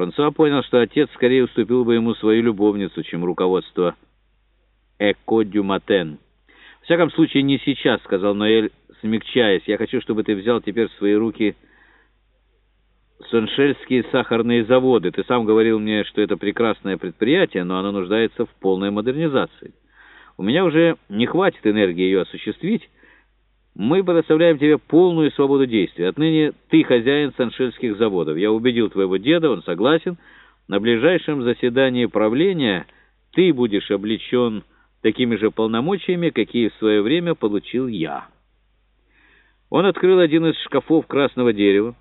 Франсуа понял, что отец скорее уступил бы ему свою любовницу, чем руководство «Эко дю Матен». «В всяком случае, не сейчас», — сказал Ноэль, смягчаясь. «Я хочу, чтобы ты взял теперь в свои руки Соншельские сахарные заводы. Ты сам говорил мне, что это прекрасное предприятие, но оно нуждается в полной модернизации. У меня уже не хватит энергии ее осуществить. Мы предоставляем тебе полную свободу действий. Отныне ты хозяин Саншельских заводов. Я убедил твоего деда, он согласен. На ближайшем заседании правления ты будешь облечен такими же полномочиями, какие в свое время получил я». Он открыл один из шкафов красного дерева,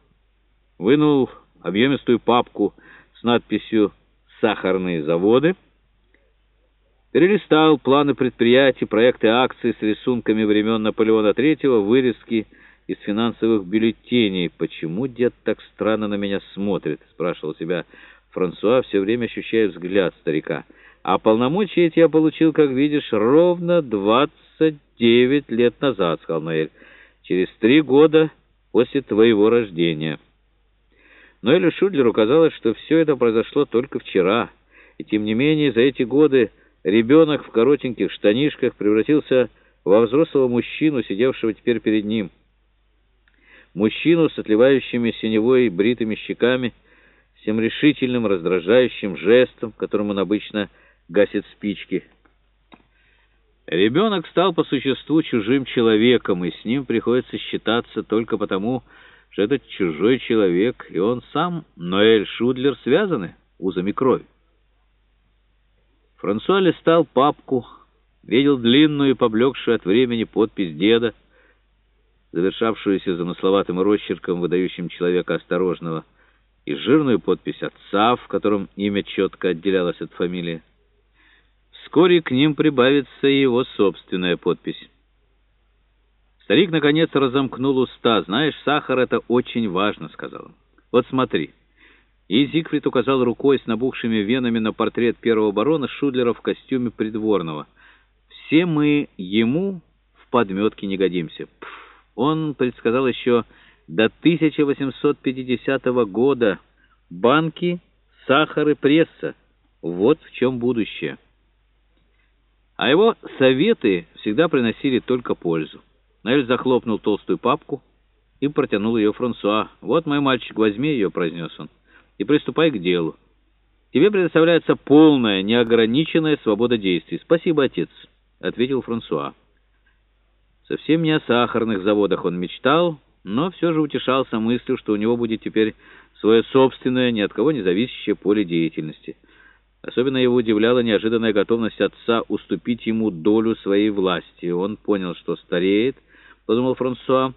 вынул объемистую папку с надписью «Сахарные заводы», перелистал планы предприятий, проекты акций с рисунками времен Наполеона III, вырезки из финансовых бюллетеней. «Почему дед так странно на меня смотрит?» — спрашивал себя Франсуа, все время ощущая взгляд старика. «А полномочия эти я получил, как видишь, ровно 29 лет назад», — сказал Ноэль, — «через три года после твоего рождения». Но Элю Шудлеру казалось, что все это произошло только вчера, и тем не менее за эти годы ребенок в коротеньких штанишках превратился во взрослого мужчину, сидевшего теперь перед ним. Мужчину с отливающими синевой бритыми щеками, с тем решительным, раздражающим жестом, которым он обычно гасит спички. Ребенок стал по существу чужим человеком, и с ним приходится считаться только потому, что этот чужой человек и он сам, Ноэль Шудлер, связаны узами крови. Франсуа листал папку, видел длинную и поблекшую от времени подпись деда, завершавшуюся замысловатым росчерком, выдающим человека осторожного, и жирную подпись отца, в котором имя четко отделялось от фамилии. Вскоре к ним прибавится его собственная подпись. Старик, наконец, разомкнул уста. «Знаешь, сахар — это очень важно», — сказал он. «Вот смотри». И Зигфрид указал рукой с набухшими венами на портрет первого барона Шудлера в костюме придворного. «Все мы ему в подметке не годимся». Пф, он предсказал еще до 1850 года банки, сахар и пресса. Вот в чем будущее. А его советы всегда приносили только пользу. Нель захлопнул толстую папку и протянул ее Франсуа. «Вот, мой мальчик, возьми ее», — произнес он, — «и приступай к делу. Тебе предоставляется полная, неограниченная свобода действий». «Спасибо, отец», — ответил Франсуа. Совсем не о сахарных заводах он мечтал, но все же утешался мыслью, что у него будет теперь свое собственное, ни от кого не зависящее поле деятельности. Особенно его удивляла неожиданная готовность отца уступить ему долю своей власти. Он понял, что стареет, — подумал Франсуа,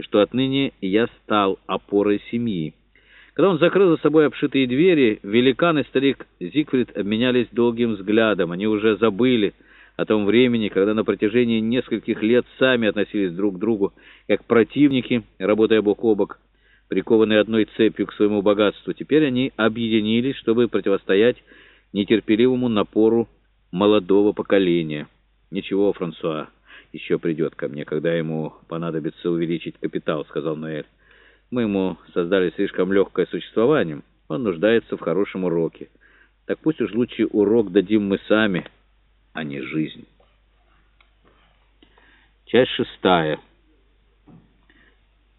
что отныне я стал опорой семьи. Когда он закрыл за собой обшитые двери, великан и старик Зигфрид обменялись долгим взглядом. Они уже забыли о том времени, когда на протяжении нескольких лет сами относились друг к другу, как противники, работая бок о бок, прикованные одной цепью к своему богатству. Теперь они объединились, чтобы противостоять нетерпеливому напору молодого поколения. Ничего, Франсуа еще придет ко мне, когда ему понадобится увеличить капитал», — сказал Ноэль. «Мы ему создали слишком легкое существование. Он нуждается в хорошем уроке. Так пусть уж лучше урок дадим мы сами, а не жизнь». Часть шестая.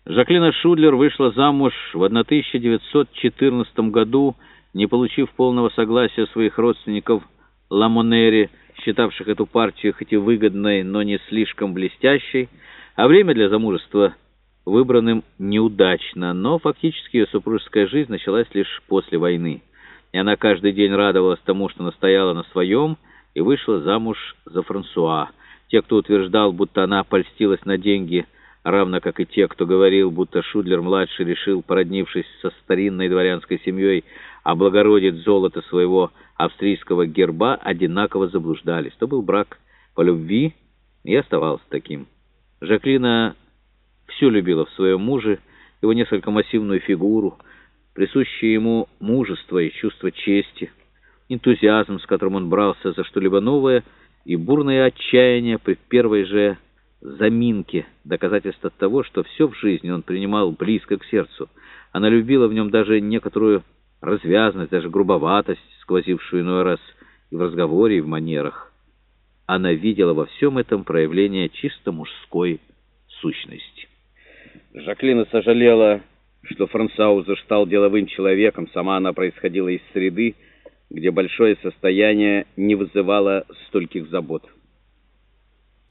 Жаклина Шудлер вышла замуж в 1914 году, не получив полного согласия своих родственников Ламонери, считавших эту партию хоть и выгодной, но не слишком блестящей, а время для замужества выбранным неудачно, но фактически ее супружеская жизнь началась лишь после войны, и она каждый день радовалась тому, что настояла на своем, и вышла замуж за Франсуа. Те, кто утверждал, будто она польстилась на деньги, равно как и те, кто говорил, будто Шудлер-младший решил, породнившись со старинной дворянской семьей, облагородить золото своего австрийского герба, одинаково заблуждались. То был брак по любви и оставался таким. Жаклина все любила в своем муже, его несколько массивную фигуру, присущее ему мужество и чувство чести, энтузиазм, с которым он брался за что-либо новое, и бурное отчаяние при первой же заминке, доказательство того, что все в жизни он принимал близко к сердцу. Она любила в нем даже некоторую развязность, даже грубоватость, сквозившую иной раз и в разговоре, и в манерах. Она видела во всем этом проявление чисто мужской сущности. Жаклина сожалела, что Франсаузер стал деловым человеком. Сама она происходила из среды, где большое состояние не вызывало стольких забот.